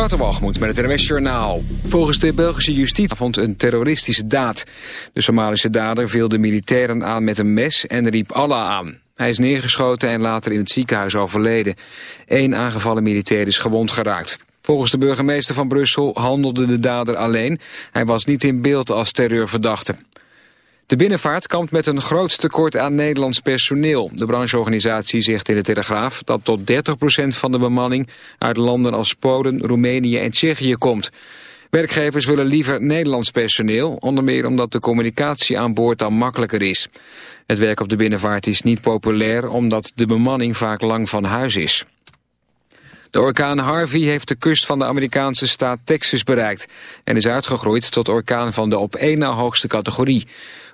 Waterwalgemoed met het NWS Journaal. Volgens de Belgische justitie vond een terroristische daad. De Somalische dader viel de militairen aan met een mes en riep Allah aan. Hij is neergeschoten en later in het ziekenhuis overleden. Eén aangevallen militair is gewond geraakt. Volgens de burgemeester van Brussel handelde de dader alleen. Hij was niet in beeld als terreurverdachte. De binnenvaart kampt met een groot tekort aan Nederlands personeel. De brancheorganisatie zegt in de Telegraaf dat tot 30% van de bemanning uit landen als Polen, Roemenië en Tsjechië komt. Werkgevers willen liever Nederlands personeel, onder meer omdat de communicatie aan boord dan makkelijker is. Het werk op de binnenvaart is niet populair omdat de bemanning vaak lang van huis is. De orkaan Harvey heeft de kust van de Amerikaanse staat Texas bereikt... en is uitgegroeid tot orkaan van de op één na hoogste categorie.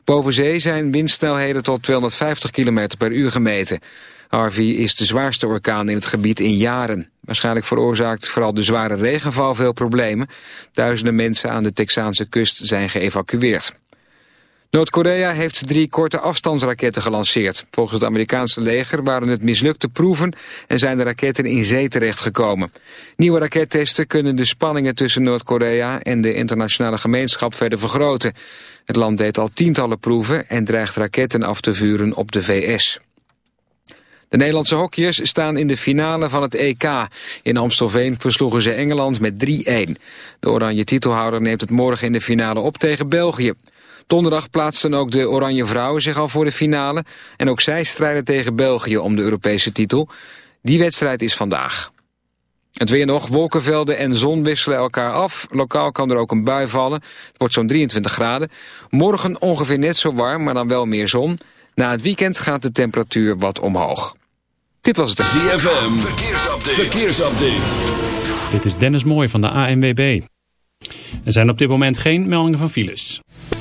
Boven zee zijn windsnelheden tot 250 km per uur gemeten. Harvey is de zwaarste orkaan in het gebied in jaren. Waarschijnlijk veroorzaakt vooral de zware regenval veel problemen. Duizenden mensen aan de Texaanse kust zijn geëvacueerd. Noord-Korea heeft drie korte afstandsraketten gelanceerd. Volgens het Amerikaanse leger waren het mislukte proeven en zijn de raketten in zee terechtgekomen. Nieuwe rakettesten kunnen de spanningen tussen Noord-Korea en de internationale gemeenschap verder vergroten. Het land deed al tientallen proeven en dreigt raketten af te vuren op de VS. De Nederlandse hockeyers staan in de finale van het EK. In Amstelveen versloegen ze Engeland met 3-1. De oranje titelhouder neemt het morgen in de finale op tegen België. Donderdag plaatsten ook de Oranje Vrouwen zich al voor de finale... en ook zij strijden tegen België om de Europese titel. Die wedstrijd is vandaag. Het weer nog, wolkenvelden en zon wisselen elkaar af. Lokaal kan er ook een bui vallen. Het wordt zo'n 23 graden. Morgen ongeveer net zo warm, maar dan wel meer zon. Na het weekend gaat de temperatuur wat omhoog. Dit was het. ZFM, verkeersupdate. verkeersupdate. Dit is Dennis Mooij van de ANWB. Er zijn op dit moment geen meldingen van files.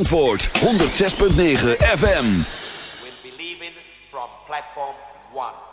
Zandvoort 106.9 FM. We'll be leaving from platform 1.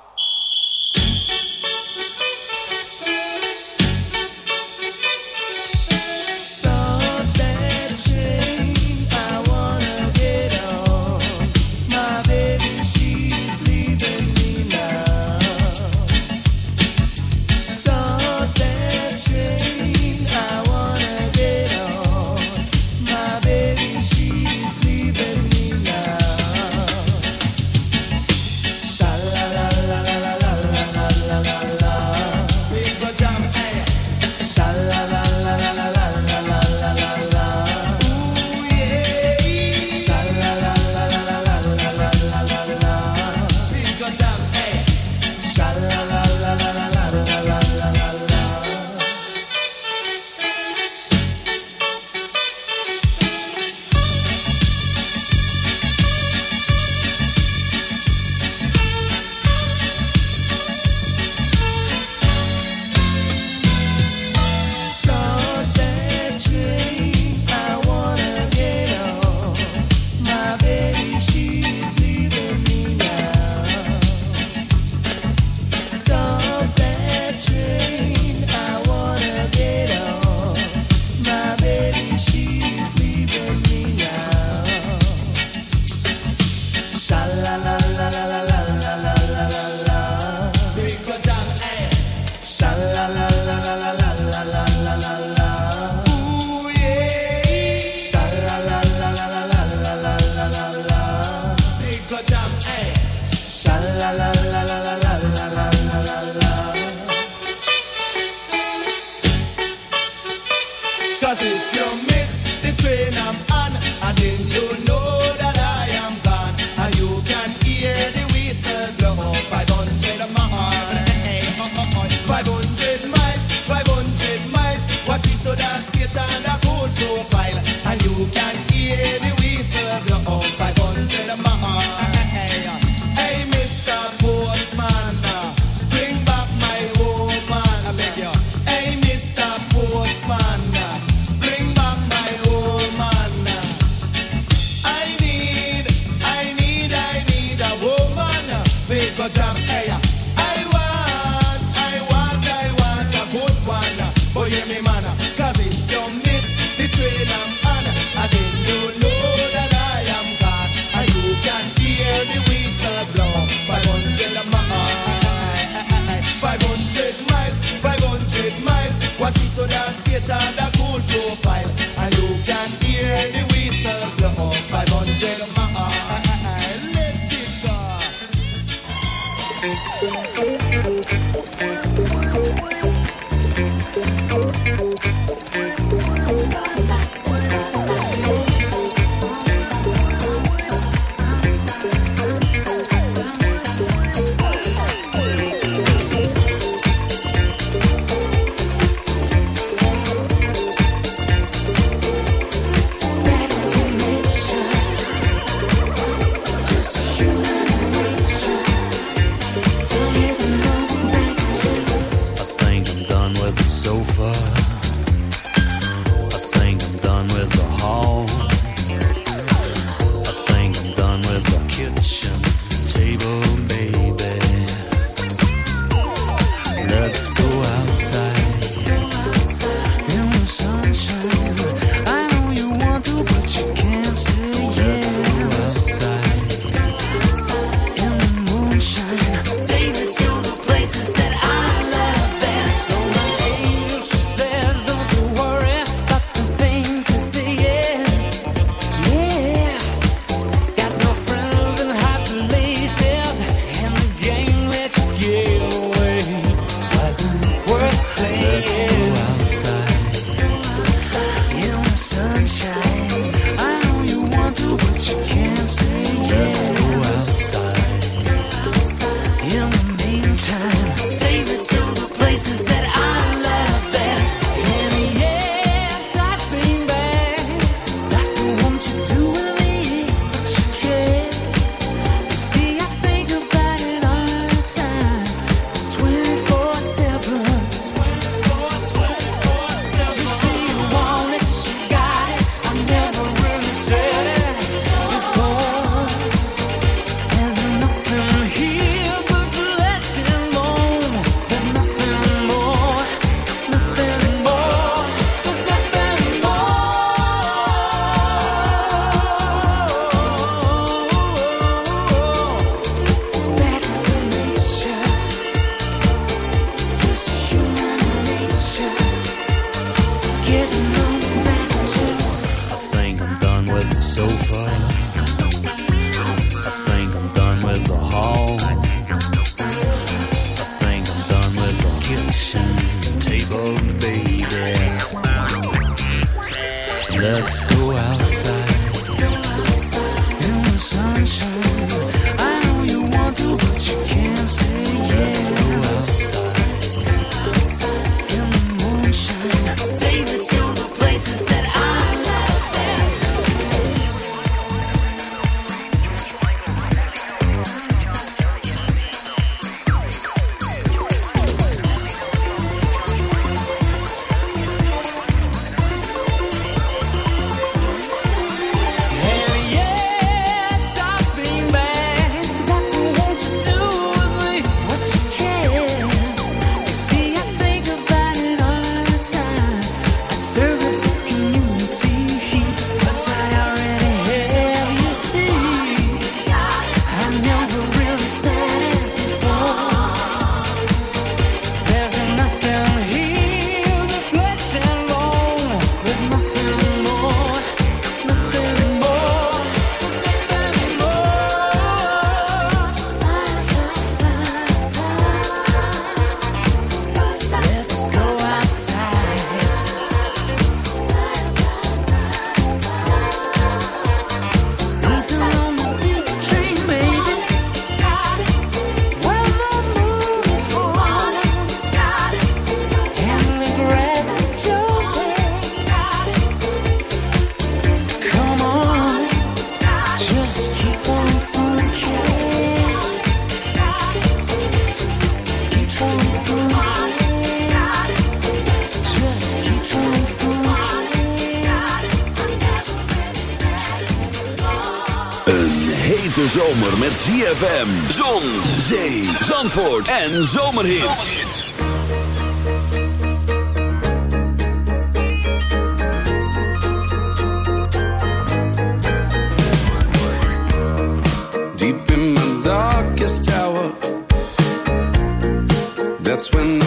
If you miss the train I'm on, then you know that I am gone. And you can hear the whistle blow 500 miles. 500 miles, 500 miles. It so that Satan, the cold profile. baby. Let's go outside. Een hete zomer met ZFM, zon, zee, zandvoort en zomerhits. Deep in my darkest hour, that's when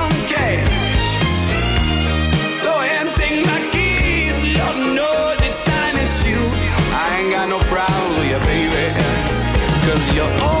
your own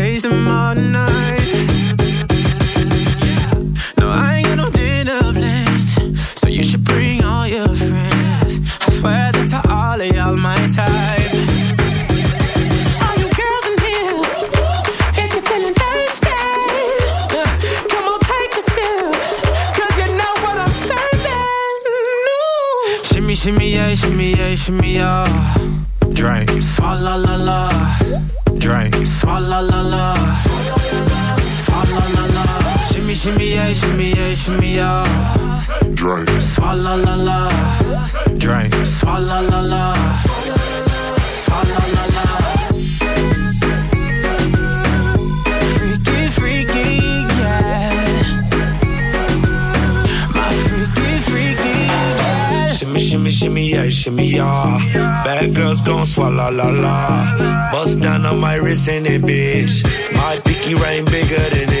la la. Bust down on my wrist and it, bitch. My pinky ring bigger than this.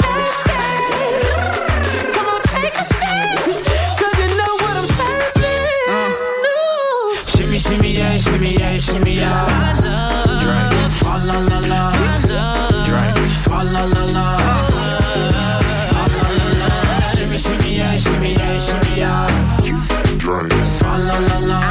Shimmy, shimmy, yeah, shimmy, yeah, shimmy, yeah. Drink, swalla la la. Drink, swalla la la. Shimmy, shimmy, yeah, shimmy, yeah, shimmy, yeah. Drink, Swalla la la. drink.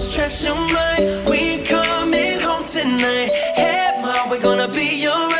stress your mind. We coming home tonight. Head mom, we're gonna be alright.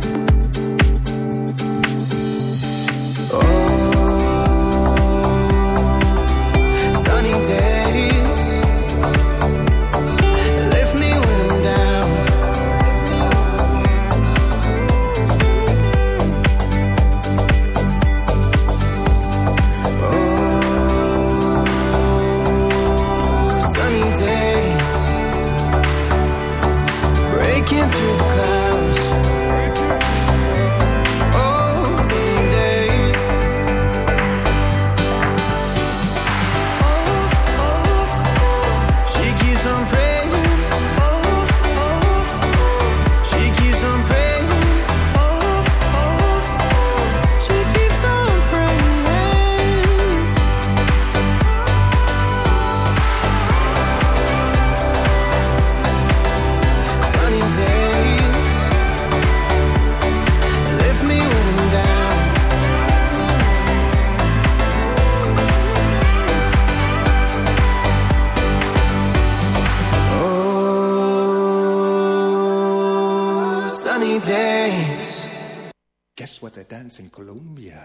What they dance in Colombia.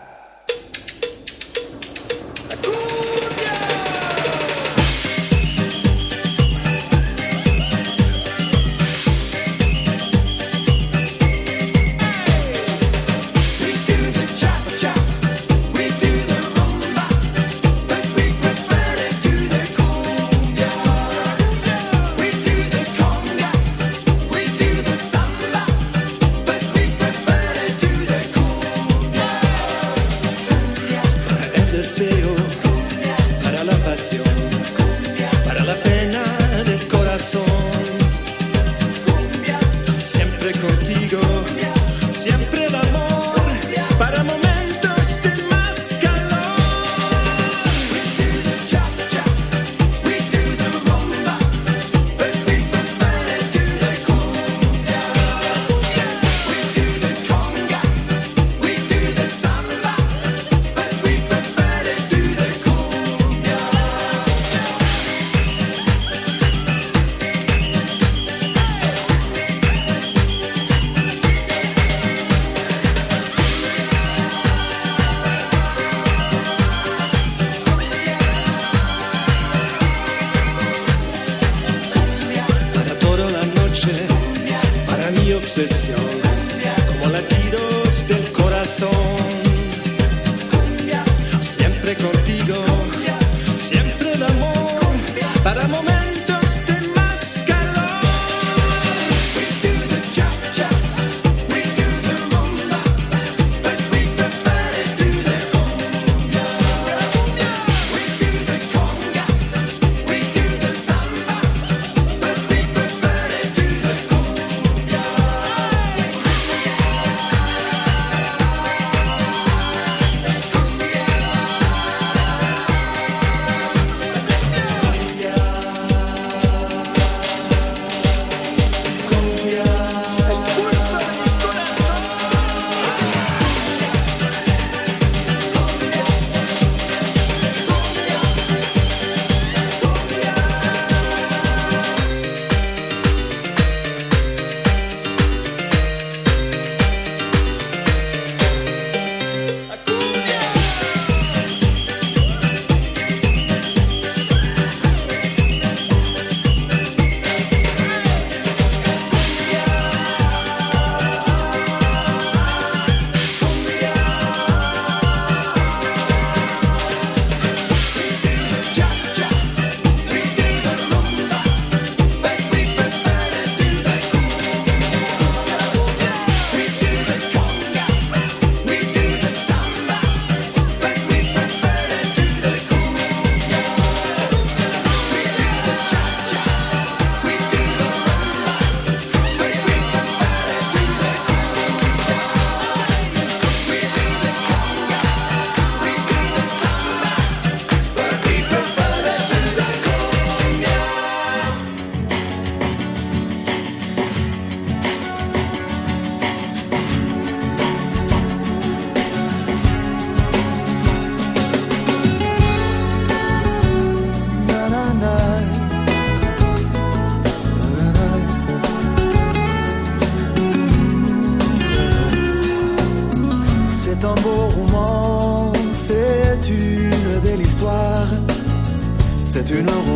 qu'une.